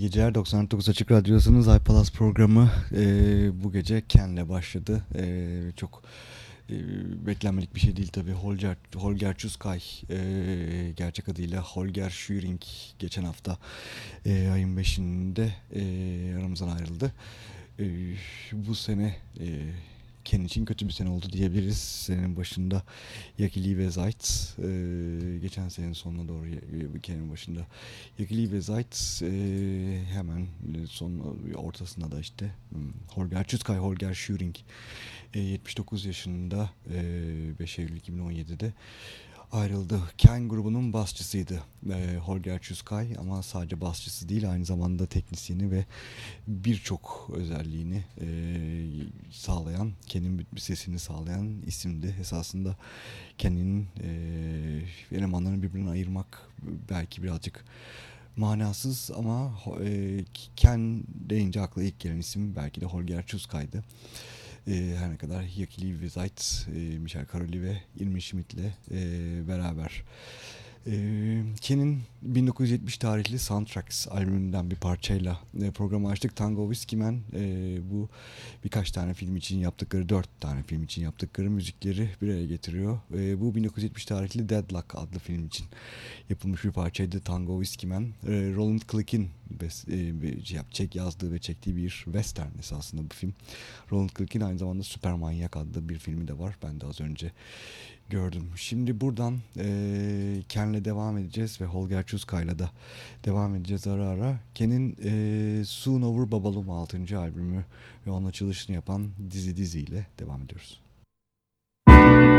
geceler 99 Açık Radyosu'nun iPalas programı e, bu gece Ken'le başladı. E, çok e, beklenmedik bir şey değil tabii. Holger, Holger Çuskay e, gerçek adıyla Holger Schüring geçen hafta e, ayın 5'inde e, aramızdan ayrıldı. E, bu sene e, Ken için kötü bir sene oldu diyebiliriz. Senenin başında Yakili ve Zayt e, geçen senenin sonuna doğru Ken'in başında Yakili ve Zayt e, hemen son ortasında da işte hmm, Holger Çutkay Holger Schüring e, 79 yaşında e, 5 Eylül 2017'de ayrıldı. Ken grubunun basçısıydı e, Holger Çuskay ama sadece basçısı değil aynı zamanda teknisyeni ve birçok özelliğini e, sağlayan, Ken'in sesini sağlayan isimdi. Esasında Ken'in e, elemanlarını birbirinden ayırmak belki birazcık manasız ama e, Ken deyince akla ilk gelen isim belki de Holger Çuskay'dı. Her ne kadar Yakili Vizait, e, Michel Caroli ve Irmin Schmidt'le e, beraber. Ken'in 1970 tarihli Soundtracks albümünden bir parçayla e, programı açtık. Tango Whiskey Man bu birkaç tane film için yaptıkları, dört tane film için yaptıkları müzikleri bir araya getiriyor. Bu 1970 tarihli Deadlock adlı film için yapılmış bir parçaydı Tango Whiskey Man. Roland Click'in şey çek yazdığı ve çektiği bir western esasında bu film. Roland Click'in aynı zamanda Süper Manyak adlı bir filmi de var. Ben de az önce gördüm. Şimdi buradan e, Ken'le devam edeceğiz ve Holger Çuska'yla da devam edeceğiz ara ara. Ken'in e, Soon Over Babalum 6. albümü ve onun açılışını yapan Dizi Dizi ile devam ediyoruz. Ken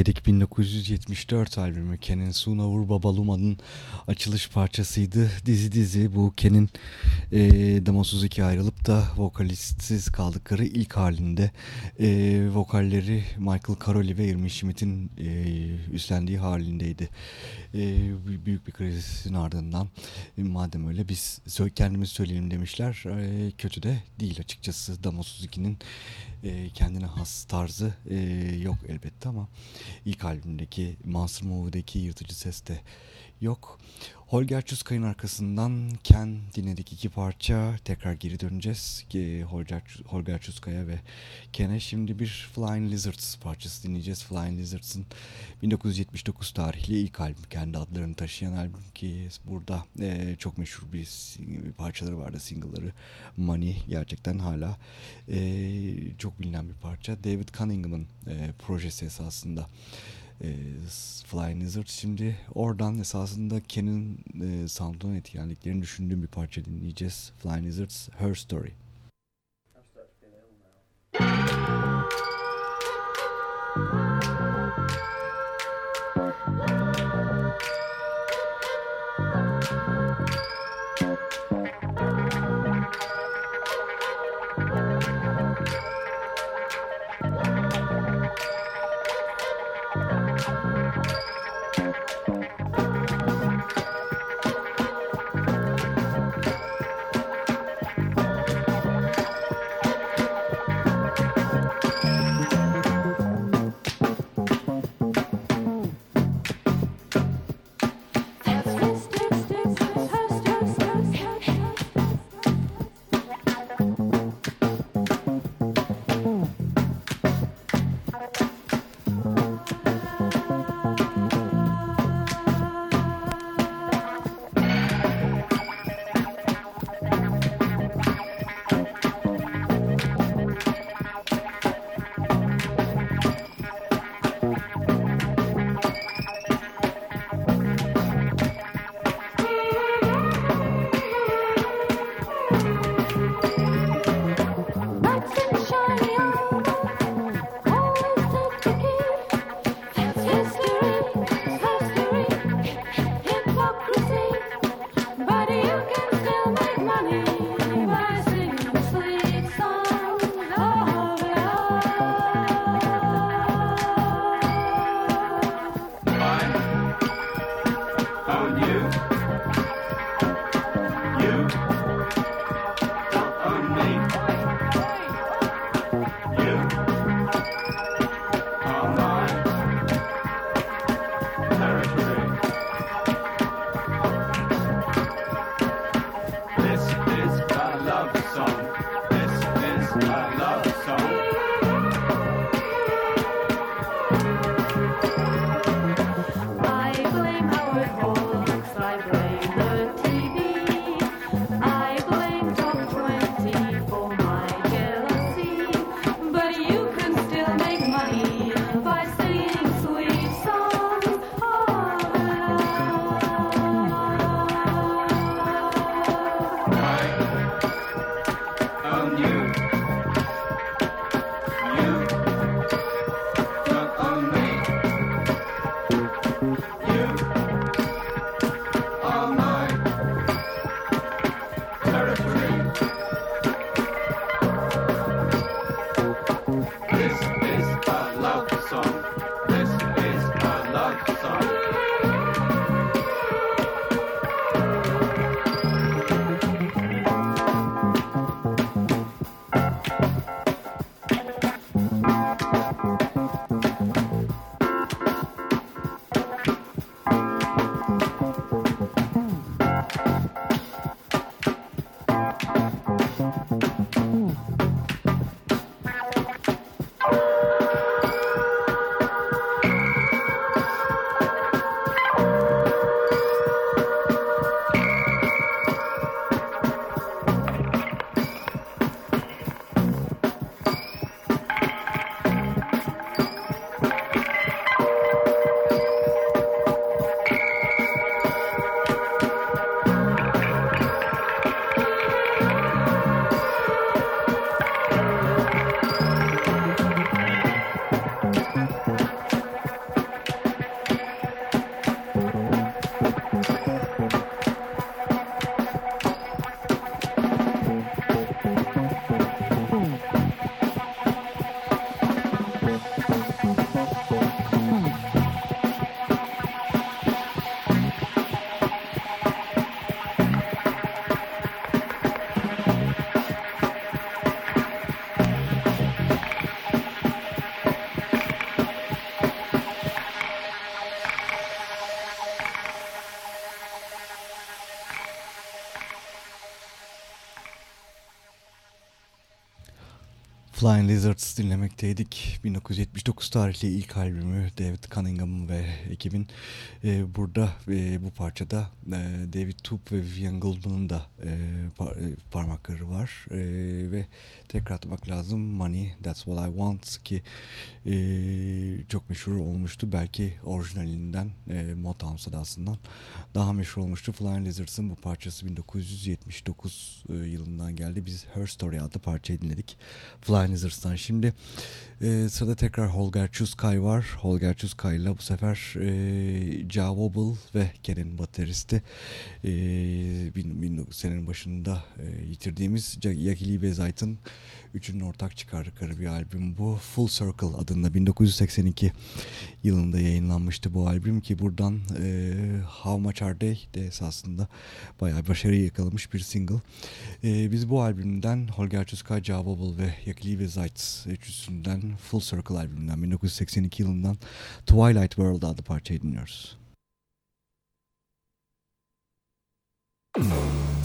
dinlemekteydik. 1974 albümü Ken'in Sunavur Babaluma'nın açılış parçasıydı. Dizi dizi bu Ken'in e, Damosuz iki ayrılıp da vokalistsiz kaldıkları ilk halinde e, vokalleri Michael Caroli ve Irving Schmidt'in e, üstlendiği halindeydi. E, büyük bir krizin ardından e, madem öyle biz kendimiz söyleyelim demişler. E, kötü de değil açıkçası Damosuz 2'nin e, kendine has tarzı e, yok elbette ama ilk albümdeki Monster Movie'deki yırtıcı ses de yok. Holger Çuskay'ın arkasından Ken dinledik iki parça. Tekrar geri döneceğiz. Holger, Holger Çuskay'a ve Ken'e şimdi bir Flying Lizards parçası dinleyeceğiz. Flying Lizards'ın 1979 tarihli ilk albüm. Kendi adlarını taşıyan albüm ki burada e, çok meşhur bir, bir parçaları vardı. Single'ları Money gerçekten hala e, çok bilinen bir parça. David Cunningham'ın e, projesi esasında e, Flying Lizard. Şimdi oradan esasında Ken'in e, sound'un etkilendiklerini düşündüğüm bir parça dinleyeceğiz. Flying Lizards Her Story. Flying Lizards dinlemekteydik. 1979 tarihli ilk albümü David Cunningham ve ekibin. E, burada e, bu parçada e, David Toop ve Vivian Goldman'ın da e, par e, parmakları var. E, ve tekrar atmak lazım. Money, That's What I Want ki e, çok meşhur olmuştu. Belki orijinalinden e, Motown sadasından daha meşhur olmuştu. Flying Lizards'ın bu parçası 1979 e, yılından geldi. Biz Her Story adlı parçayı dinledik. Flying Lizards'tan. Şimdi e, sırada tekrar Holger Chuskay var. Holger Chuskay ile bu sefer e, Ja ve Ken'in bateristi e, bin, bin, senenin başında e, yitirdiğimiz Yakili Bezayt'ın üçünün ortak çıkardıkları bir albüm bu. Full Circle adında 1982 yılında yayınlanmıştı bu albüm ki buradan e, How Much Are They de esasında bayağı başarıyı yakalamış bir single. E, biz bu albümden Holger Chuskay, Ja Wobble ve Yakili Bezayt üçüsünden Full Circle albümünden 1982 yılından Twilight World adlı parçayı dinliyoruz. you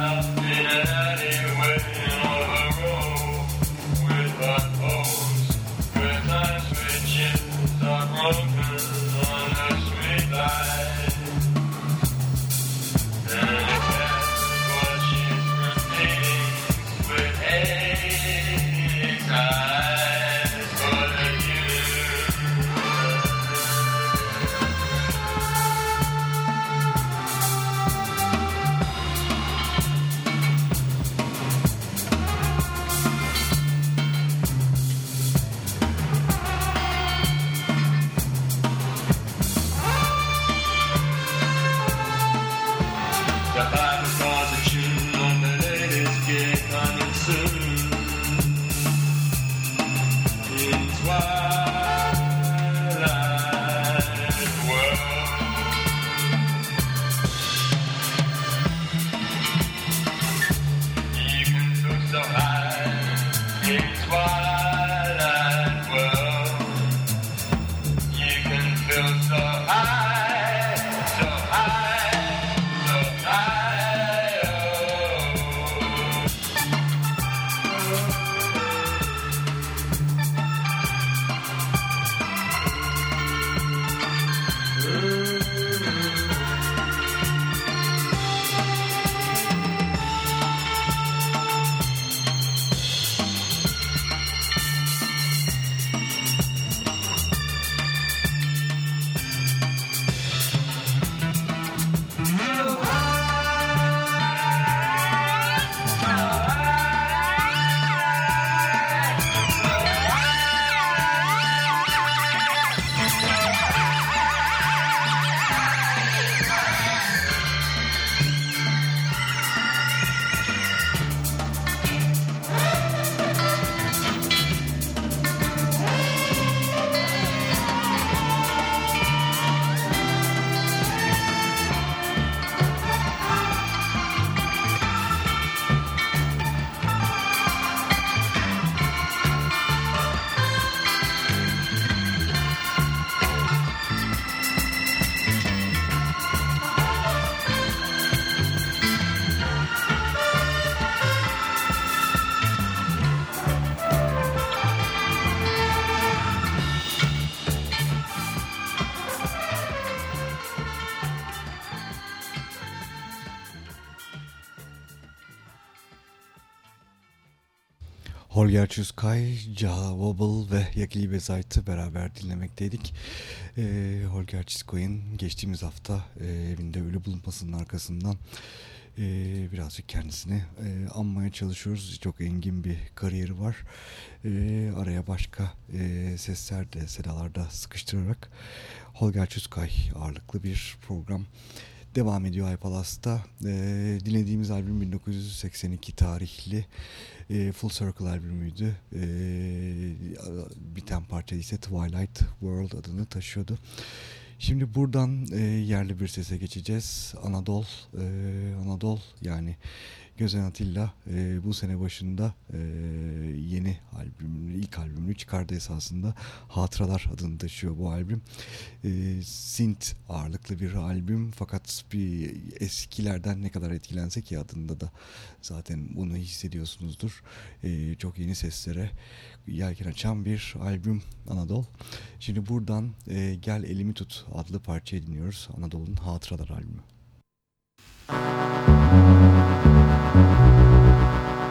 I've been anyway. Holger Çuskay, Jaha Wobble ve Yakili Bezayt'ı beraber dinlemekteydik. Ee, Holger Çuskay'ın geçtiğimiz hafta e, evinde ölü bulunmasının arkasından e, birazcık kendisini e, anmaya çalışıyoruz. Çok engin bir kariyeri var. E, araya başka e, sesler de sedalarda sıkıştırarak Holger Çuskay ağırlıklı bir program devam ediyor iPalas'ta. E, dinlediğimiz albüm 1982 tarihli e, Full Circle albümüydü. E, biten parça ise Twilight World adını taşıyordu. Şimdi buradan e, yerli bir sese geçeceğiz. Anadol, e, Anadol yani Gözen Atilla e, bu sene başında e, yeni albümünü, ilk albümünü çıkardı esasında. Hatıralar adını taşıyor bu albüm. E, synth ağırlıklı bir albüm fakat bir eskilerden ne kadar etkilense ki adında da zaten bunu hissediyorsunuzdur. E, çok yeni seslere yelken açan bir albüm Anadolu. Şimdi buradan e, Gel Elimi Tut adlı parçayı dinliyoruz. Anadolu'nun Hatıralar albümü. Anadolu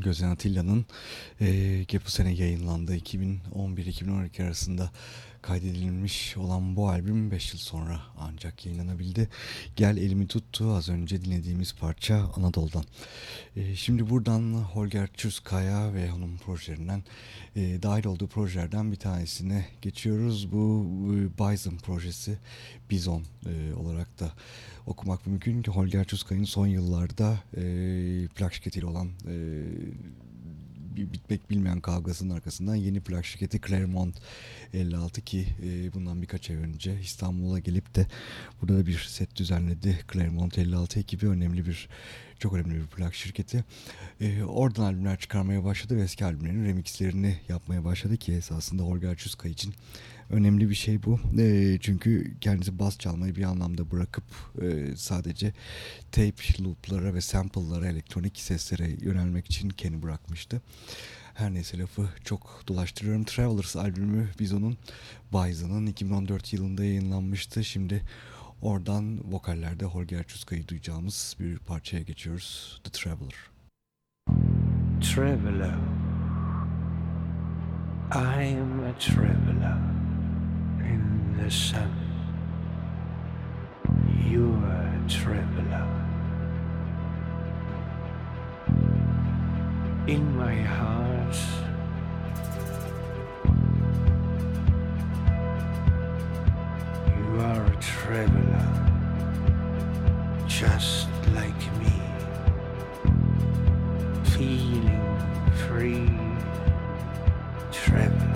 Gözen Atilla'nın e, bu sene yayınlandığı 2011-2012 arasında kaydedilmiş olan bu albüm 5 yıl sonra ancak yayınlanabildi. Gel elimi tuttu az önce dinlediğimiz parça Anadolu'dan. E, şimdi buradan Holger Çuskaya ve onun projelerinden e, dahil olduğu projelerden bir tanesine geçiyoruz. Bu Bison projesi Bizon e, olarak da okumak mümkün ki Holger Çuskay'ın son yıllarda e, plak şirketiyle olan e, bitmek bilmeyen kavgasının arkasından yeni plak şirketi Claremont 56 ki e, bundan birkaç ay önce İstanbul'a gelip de burada da bir set düzenledi. Claremont 56 ekibi önemli bir çok önemli bir plak şirketi. E, oradan albümler çıkarmaya başladı ve eski albümlerin remixlerini yapmaya başladı ki esasında Holger Çuskay için önemli bir şey bu. E, çünkü kendisi bas çalmayı bir anlamda bırakıp e, sadece tape looplara ve sample'lara, elektronik seslere yönelmek için kendi bırakmıştı. Her neyse lafı çok dolaştırıyorum. Travelers albümü Bizon'un Bison'ın 2014 yılında yayınlanmıştı. Şimdi oradan vokallerde Holger Çuska'yı duyacağımız bir parçaya geçiyoruz. The Traveler. Traveler I am a traveler in the sun. You are a traveler. In my heart, you are a traveler. just like me, feeling free, traveler.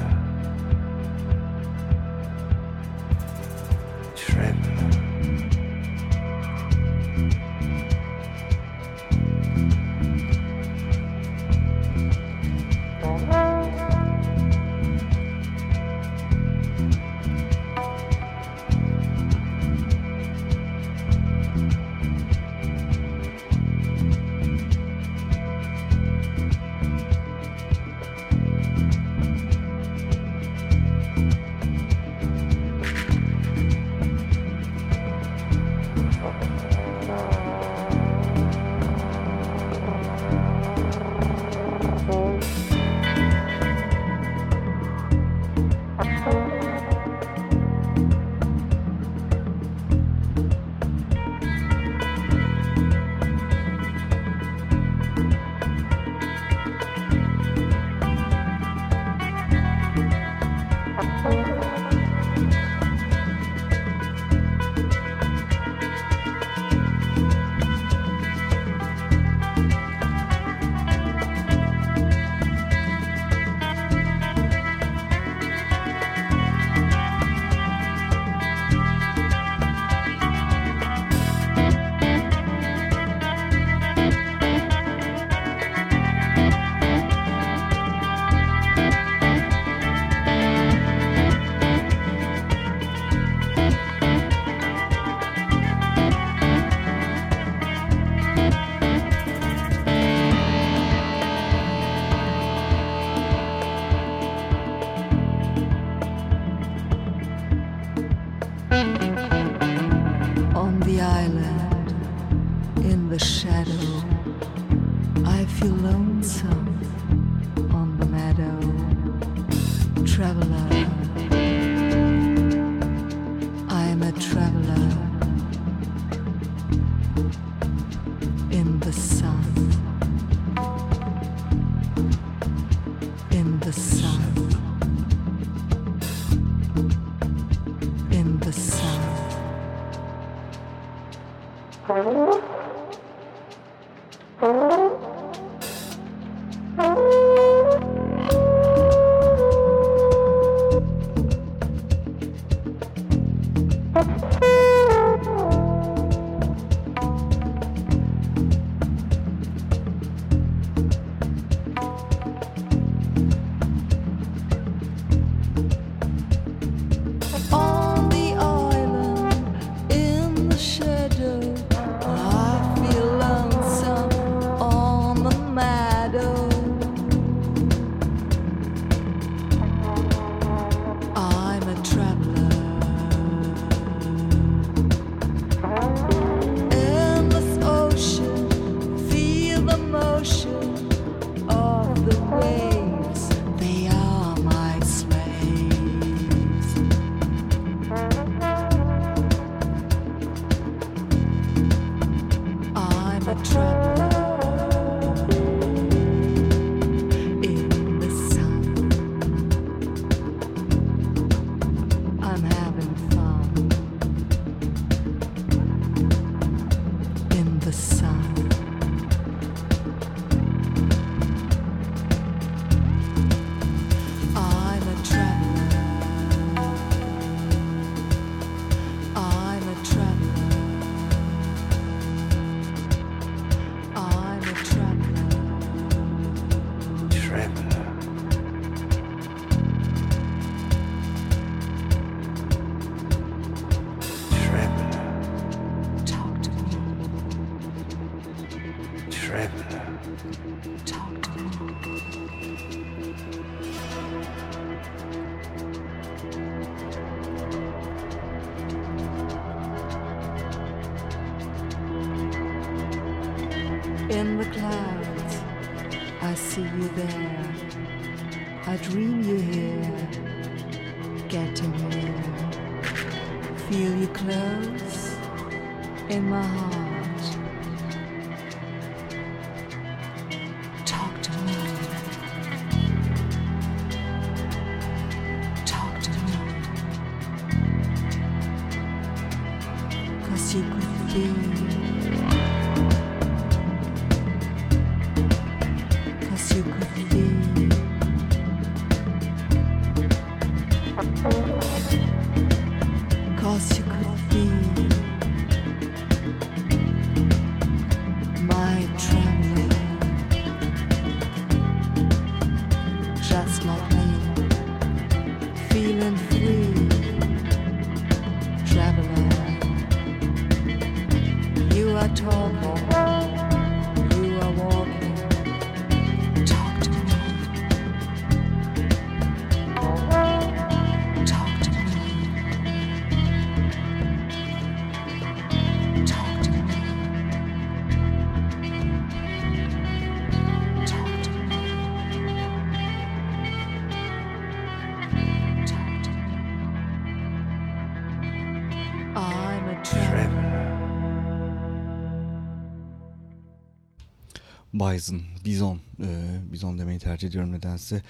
Bison, Bison, e, Bison demeyi tercih ediyorum nedense.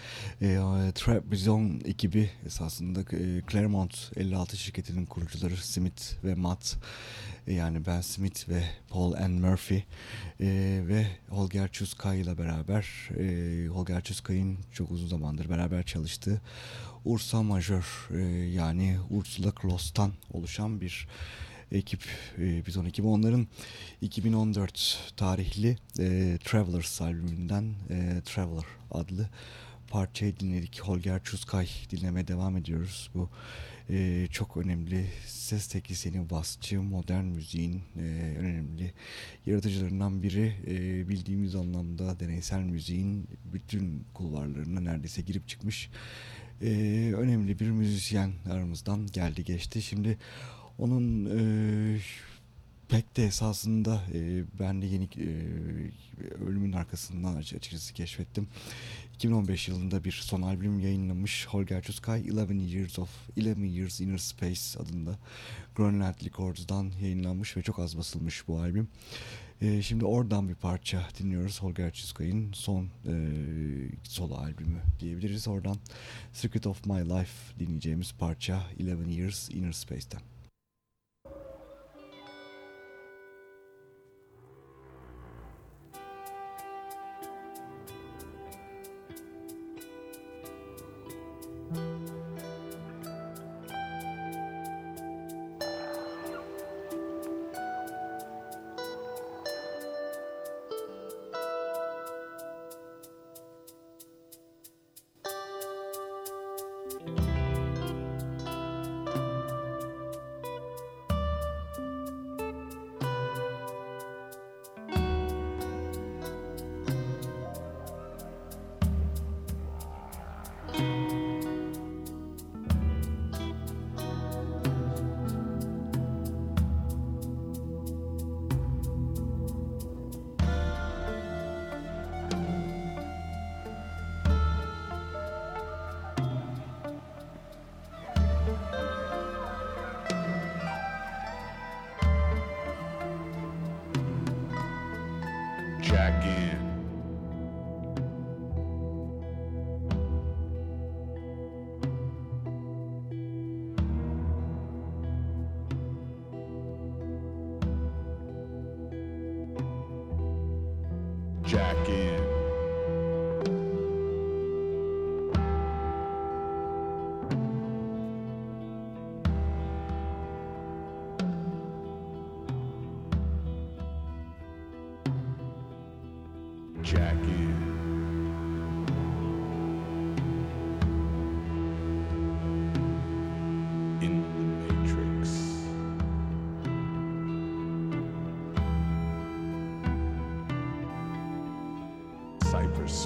E, Trap Bison ekibi esasında e, Claremont 56 şirketinin kurucuları Smith ve Matt. E, yani Ben Smith ve Paul N. Murphy e, ve Holger Çuskay ile beraber e, Holger Çuskay'ın çok uzun zamandır beraber çalıştığı Ursa Major e, yani Ursula Kloss'tan oluşan bir ekip e, Bizon ekibi onların 2014 tarihli e, Travelers albümünden e, Traveler adlı parçayı dinledik. Holger Çuskay dinlemeye devam ediyoruz. Bu e, çok önemli ses teknisyeni, basçı, modern müziğin e, önemli yaratıcılarından biri. E, bildiğimiz anlamda deneysel müziğin bütün kulvarlarına neredeyse girip çıkmış. E, önemli bir müzisyen aramızdan geldi geçti. Şimdi onun e, pek de esasında e, ben de yeni e, ölümün arkasından aç- açıkçası keşfettim. 2015 yılında bir son albüm yayınlamış Holger Çuskay 11 Years of 11 Years Inner Space adında Grönland Records'dan yayınlanmış ve çok az basılmış bu albüm. E, şimdi oradan bir parça dinliyoruz Holger Çuskay'ın son e, solo albümü diyebiliriz. Oradan Secret of My Life dinleyeceğimiz parça 11 Years Inner Space'ten.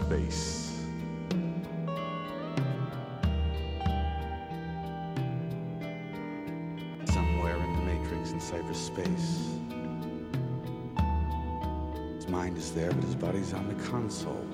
Cyberspace. Somewhere in the Matrix in cyberspace. His mind is there, but his body's on the console.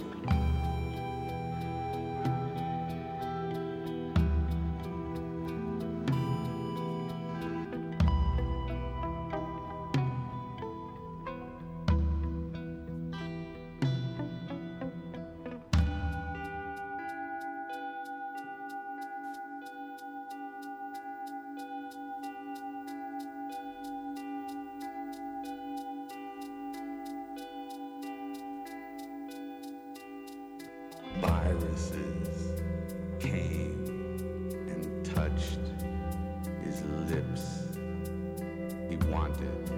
Yeah.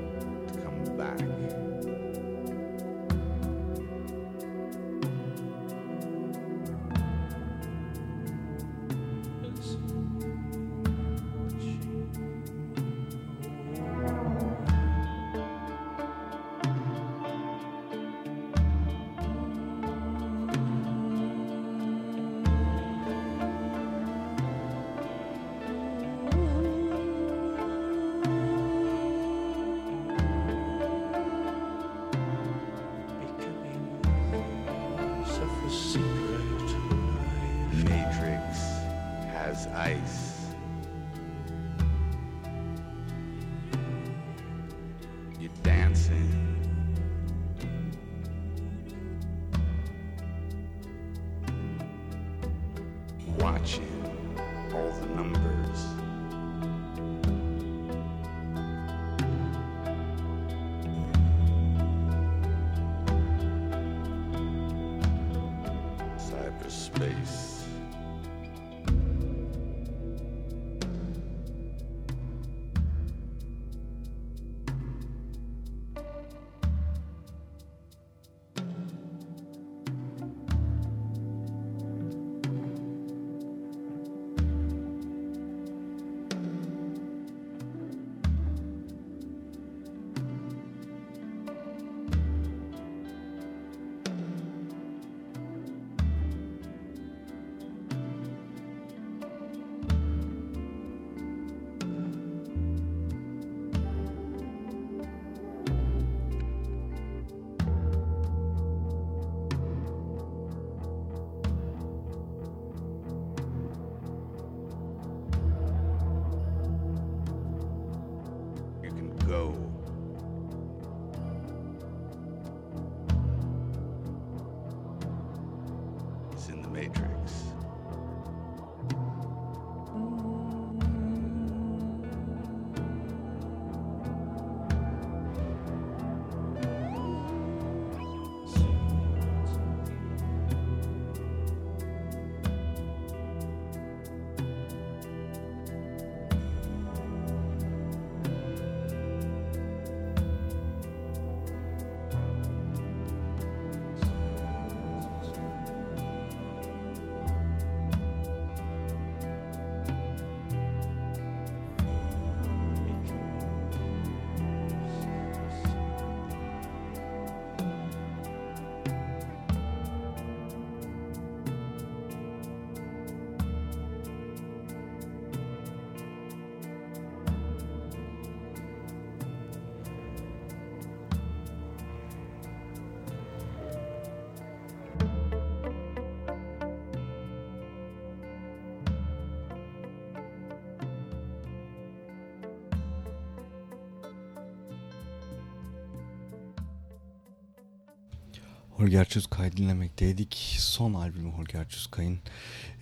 Holger Çuzkay dinlemekteydik. Son albümü Holger Çuzkay'ın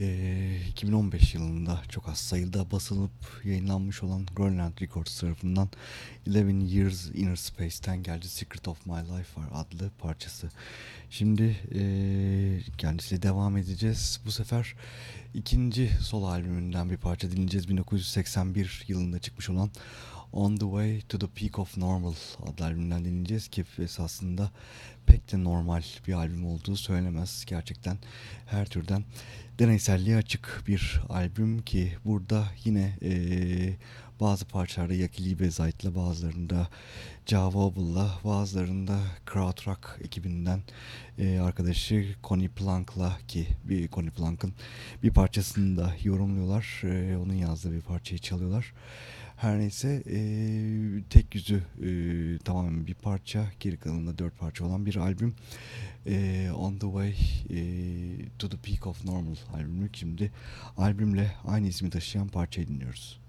eee, 2015 yılında çok az sayıda basılıp yayınlanmış olan Grönland Records tarafından 11 Years Inner Space'ten geldi Secret of My Life var adlı parçası. Şimdi eee kendisiyle devam edeceğiz. Bu sefer ikinci solo albümünden bir parça dinleyeceğiz. 1981 yılında çıkmış olan On the Way to the Peak of Normal adlı albümden dinleyeceğiz ki esasında pek de normal bir albüm olduğu söylemez. Gerçekten her türden deneyselliğe açık bir albüm ki burada yine eee, bazı parçalarda Yaki Liebezight'la bazılarında Java Obel'la bazılarında Krautrock ekibinden eee, arkadaşı Connie Plank'la ki bir Connie Plank'ın bir parçasını da yorumluyorlar. Eee, onun yazdığı bir parçayı çalıyorlar. Her neyse eee, tek yüzü eee, tamamen bir parça geri kalanında dört parça olan bir albüm. Eee, On the Way eee, to the Peak of Normal albümü şimdi albümle aynı ismi taşıyan parçayı dinliyoruz.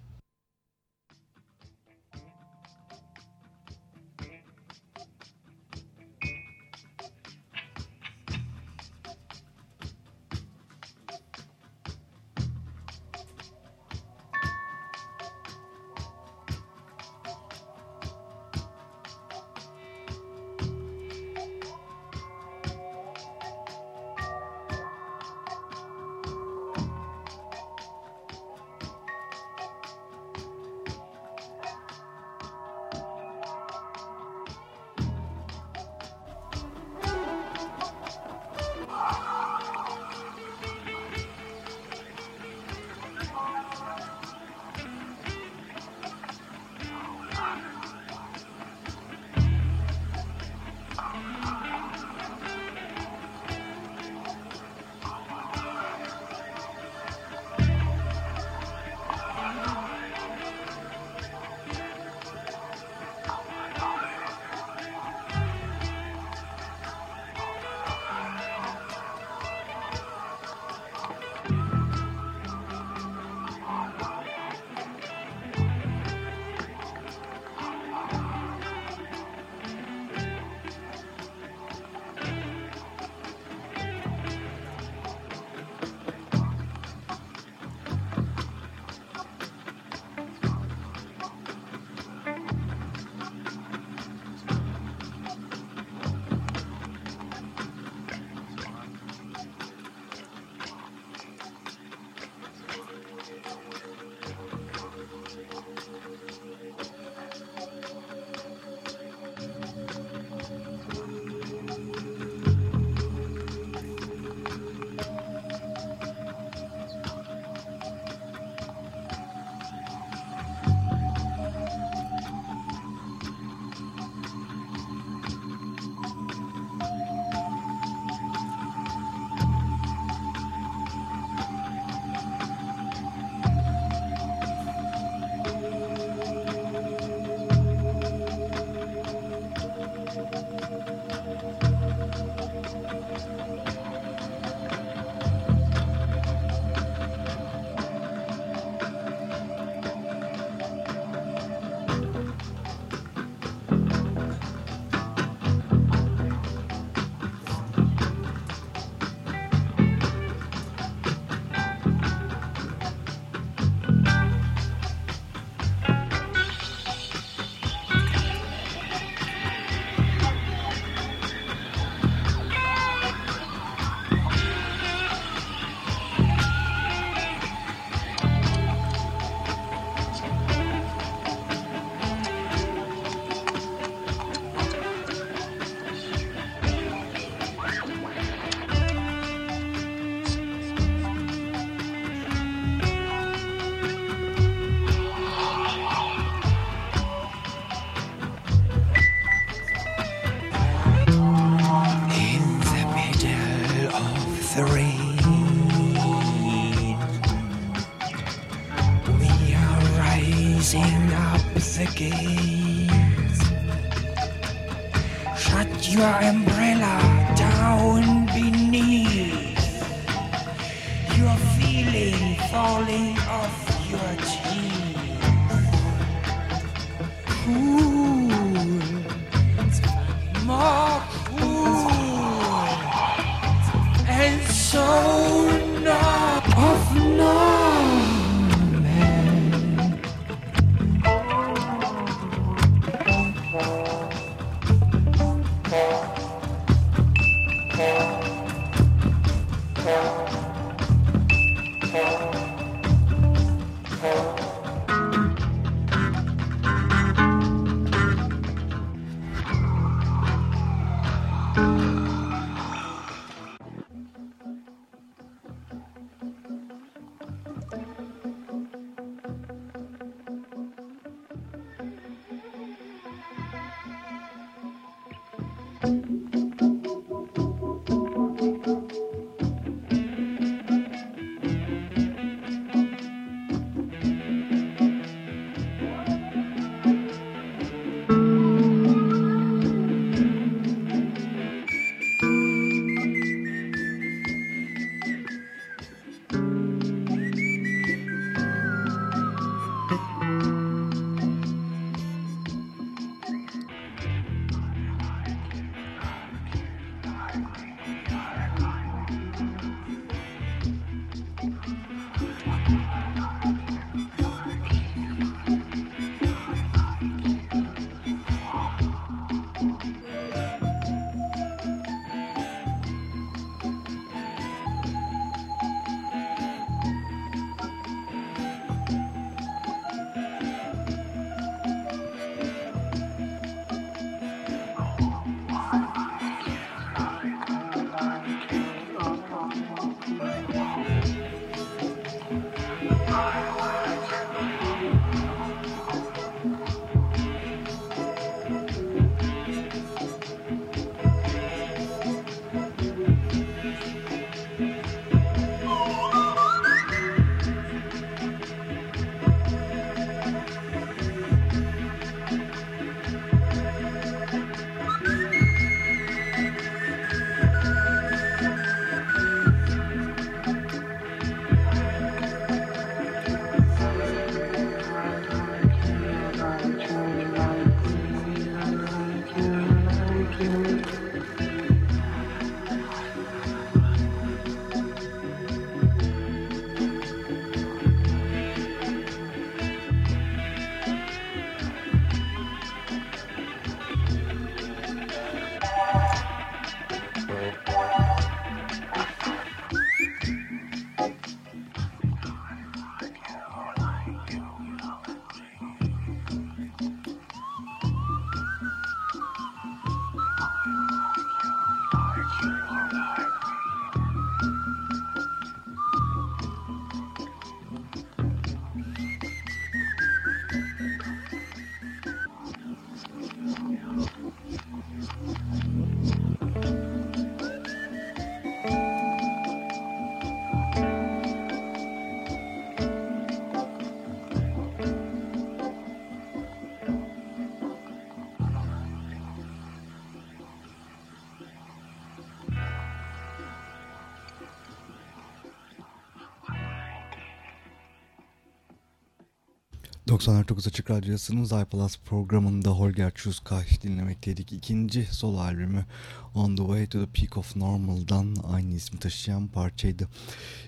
...99 Açık Radyosu'nun iPlus programında Holger Çuzkay dinlemekteydik. İkinci solo albümü On the Way to the Peak of Normal'dan aynı ismi taşıyan parçaydı.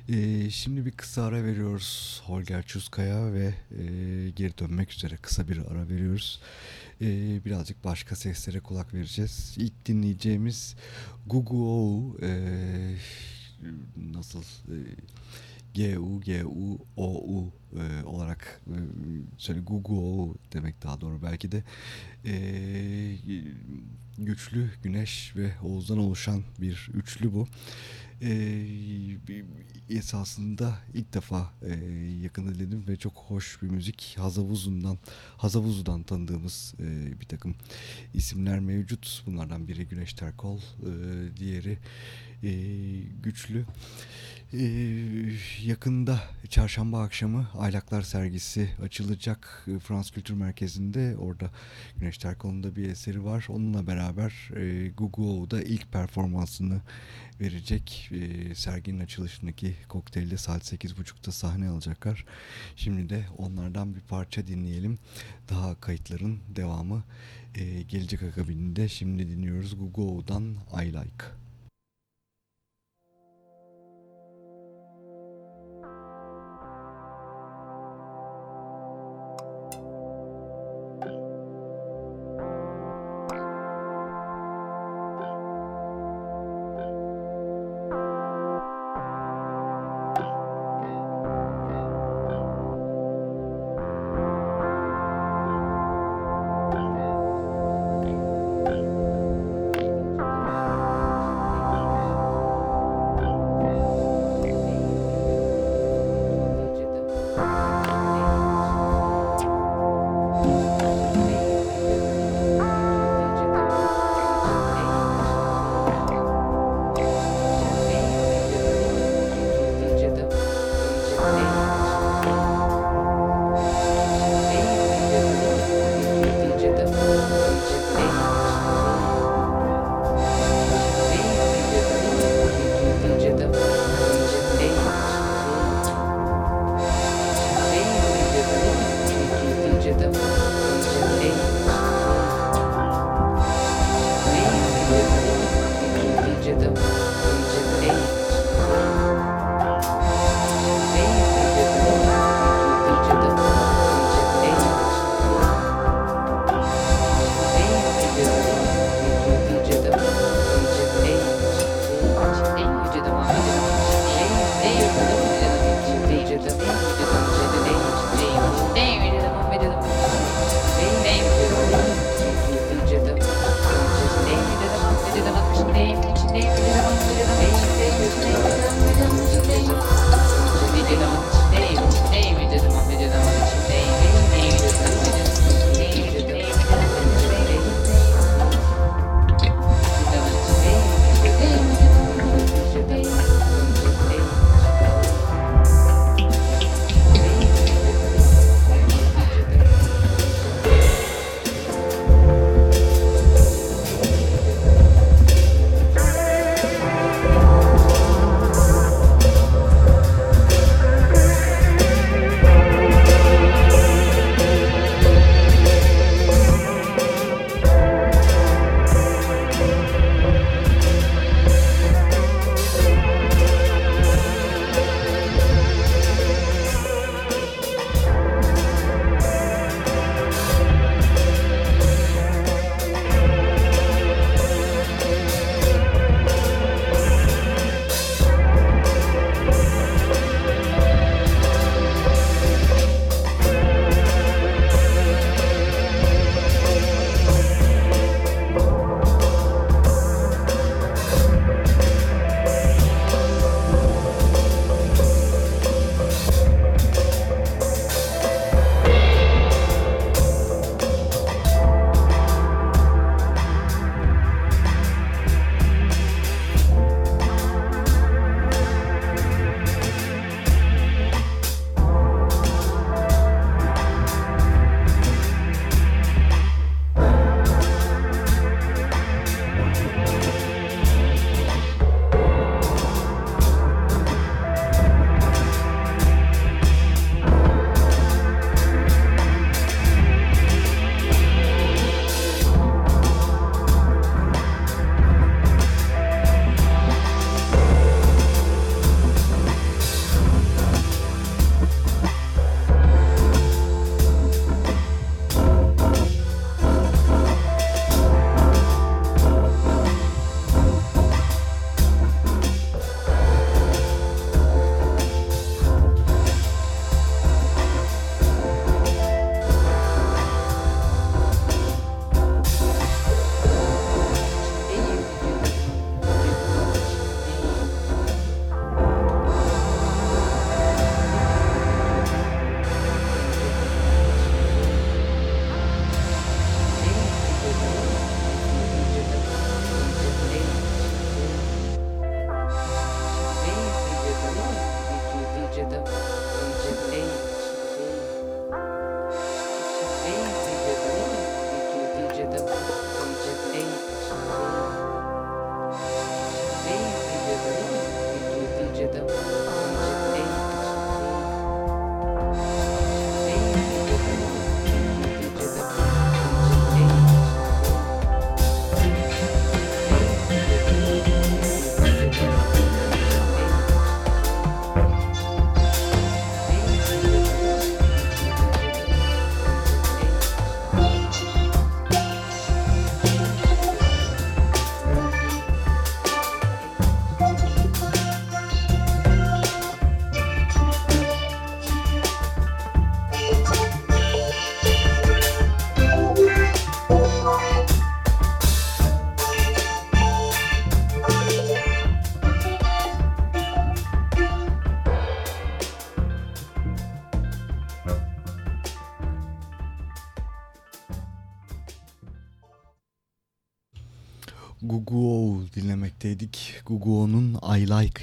Ee, şimdi bir kısa ara veriyoruz Holger Çuzkay'a ve e, geri dönmek üzere kısa bir ara veriyoruz. Ee, birazcık başka seslere kulak vereceğiz. İlk dinleyeceğimiz Gugu e, nasıl... E, G-U-G-U-O-U e, olarak e, söyle Gugu demek daha doğru belki de e, güçlü Güneş ve Oğuz'dan oluşan bir üçlü bu. E, esasında ilk defa e, yakın dinledim ve çok hoş bir müzik. Hazavuzundan Hazavuzu'dan tanıdığımız e, bir takım isimler mevcut. Bunlardan biri Güneş Terkol, e, diğeri e, Güçlü. Ee, yakında çarşamba akşamı Aylaklar sergisi açılacak e, Frans Kültür Merkezi'nde. Orada Güneş Terkoğlu'nun da bir eseri var. Onunla beraber e, Guguo'da ilk performansını verecek. E, serginin açılışındaki kokteylde saat 8.30'da sahne alacaklar. Şimdi de onlardan bir parça dinleyelim. Daha kayıtların devamı gelecek akabinde. Şimdi dinliyoruz Guguo'dan I Like.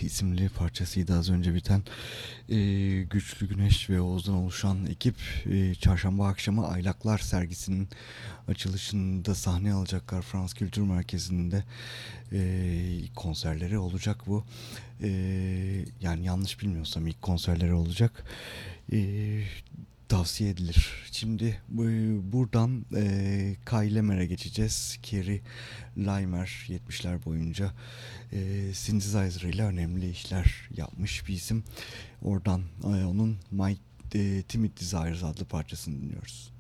İsimli parçasıydı az önce biten. Ee, Güçlü Güneş ve Oğuz'dan oluşan ekip e, çarşamba akşamı Aylaklar sergisinin açılışında sahne alacaklar. Frans Kültür Merkezi'nde e, konserleri olacak bu. E, yani yanlış bilmiyorsam ilk konserleri olacak. E, tavsiye edilir. Şimdi buradan e, Kay Lemer'e geçeceğiz. Kerry Limer 70'ler boyunca e, synthesizer ile önemli işler yapmış bir isim. Oradan e, onun My e, Timid Desires adlı parçasını dinliyoruz.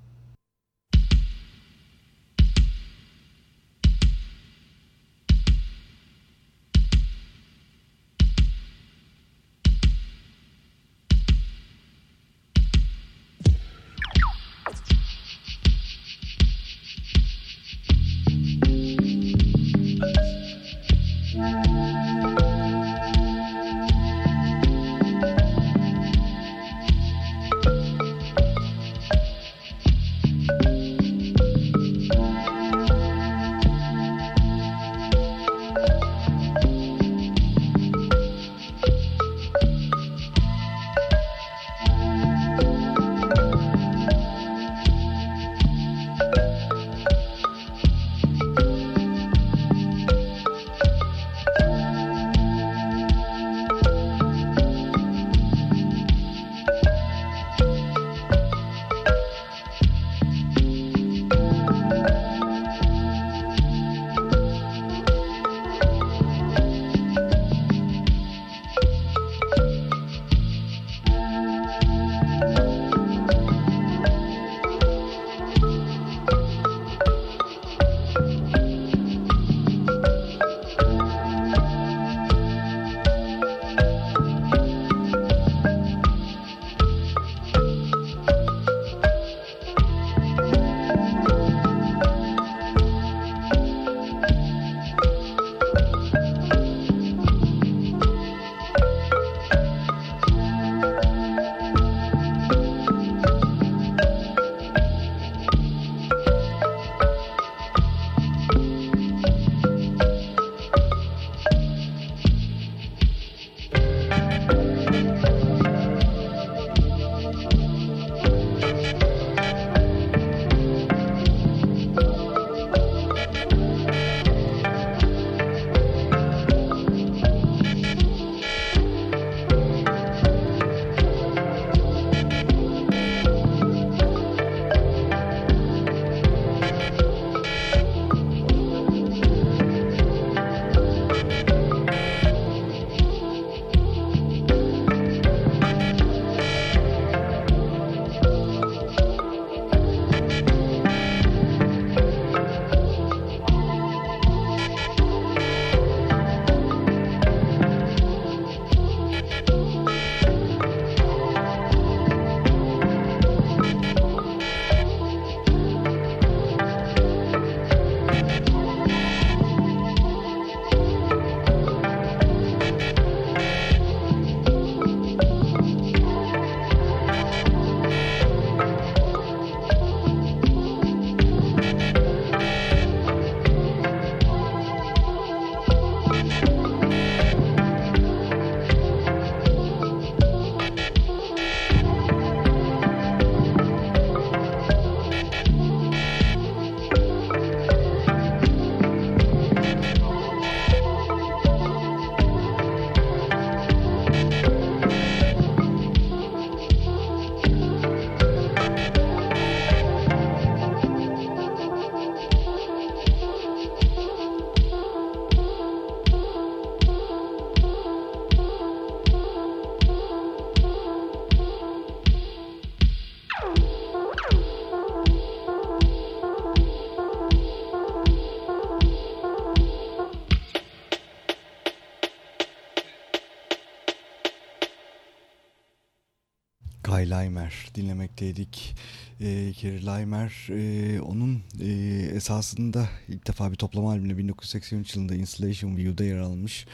Leimer dinlemekteydik. E, Kerry Leimer e, onun e, esasında ilk defa bir toplama albümüne 1983 yılında Installation View'da yer almış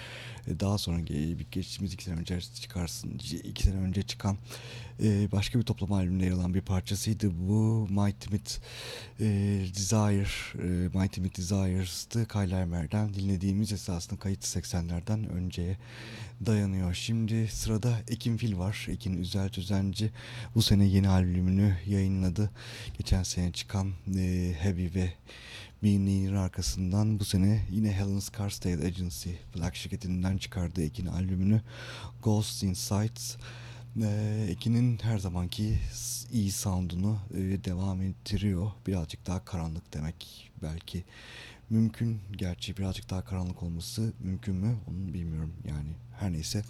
daha sonra e, geçtiğimiz iki sene önce çıkarsın iki sene önce çıkan e, başka bir toplama albümünde yer alan bir parçasıydı bu Timid e, Desire e, My Timid Desires'tı Kyle Ermer'den dinlediğimiz esasında kayıt 80'lerden önceye dayanıyor. Şimdi sırada Ekin Fil var. Ekin Üzel Tüzenci bu sene yeni albümünü yayınladı. Geçen sene çıkan e, Heavy ve Bean'in arkasından bu sene yine Helen Scarsdale Agency Black şirketinden çıkardığı Ekin albümünü Ghosts in Sights. Ee, Ekin'in her zamanki iyi sound'unu e, devam ettiriyor. Birazcık daha karanlık demek belki mümkün. Gerçi birazcık daha karanlık olması mümkün mü onu bilmiyorum yani. Her neyse.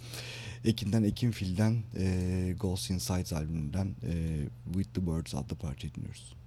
Ekin'den Ekin Fil'den e, Ghosts in Sights albümünden e, With the Birds adlı parça dinliyoruz.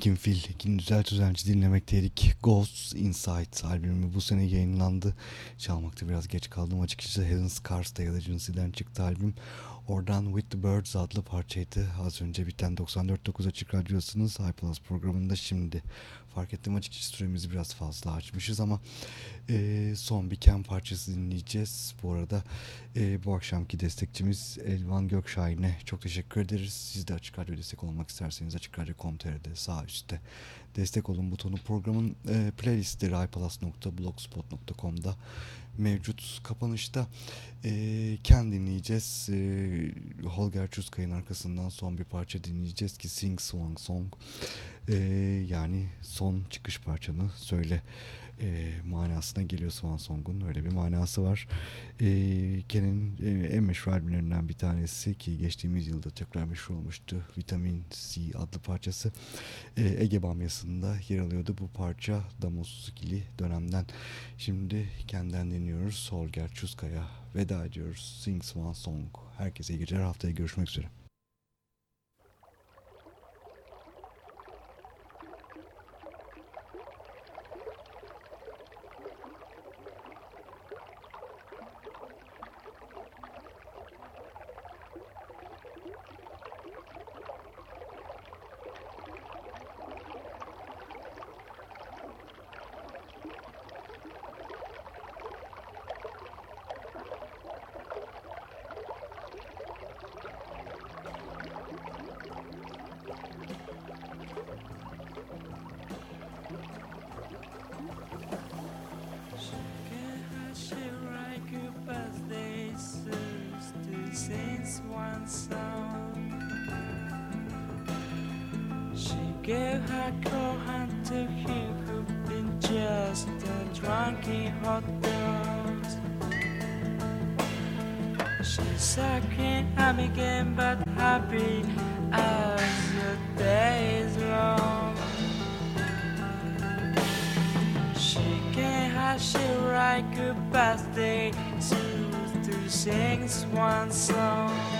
Ekim Fil, Ekim Düzel Düzenci dinlemekteydik. Ghosts Insight albümü bu sene yayınlandı. Çalmakta biraz geç kaldım açıkçası. Helen Scarsdale Agency'den çıktı albüm. Oradan With the Birds adlı parçaydı. Az önce biten 94.9 Açık Radyosu'nun iPlus programında şimdi fark ettim açıkçası süremizi biraz fazla açmışız ama e, son bir kem parçası dinleyeceğiz. Bu arada e, bu akşamki destekçimiz Elvan Gökşahin'e çok teşekkür ederiz. Siz de Açık Radyo destek olmak isterseniz Açık Radyo.com.tr'de sağ üstte destek olun butonu programın e, playlistleri iPlus.blogspot.com'da mevcut kapanışta e, Ken dinleyeceğiz. E, Holger Çuskay'ın arkasından son bir parça dinleyeceğiz ki Sing Swan Song. E, yani son çıkış parçanı söyle e, manasına geliyor Swan Song'un öyle bir manası var. E, Ken'in e, en meşhur albümlerinden bir tanesi ki geçtiğimiz yılda tekrar meşhur olmuştu. Vitamin C adlı parçası e, Ege Bamyası'nda yer alıyordu. Bu parça Damosukili dönemden. Şimdi kendinden dinliyoruz. Holger Çuskaya veda ediyoruz. Sing Swan Song. Herkese iyi geceler. Haftaya görüşmek üzere. Cold hand to him who'd been just a drunken hot dogs. She's sucking him again, but happy as the day is long. She can't have she write good birthday to to sing one song.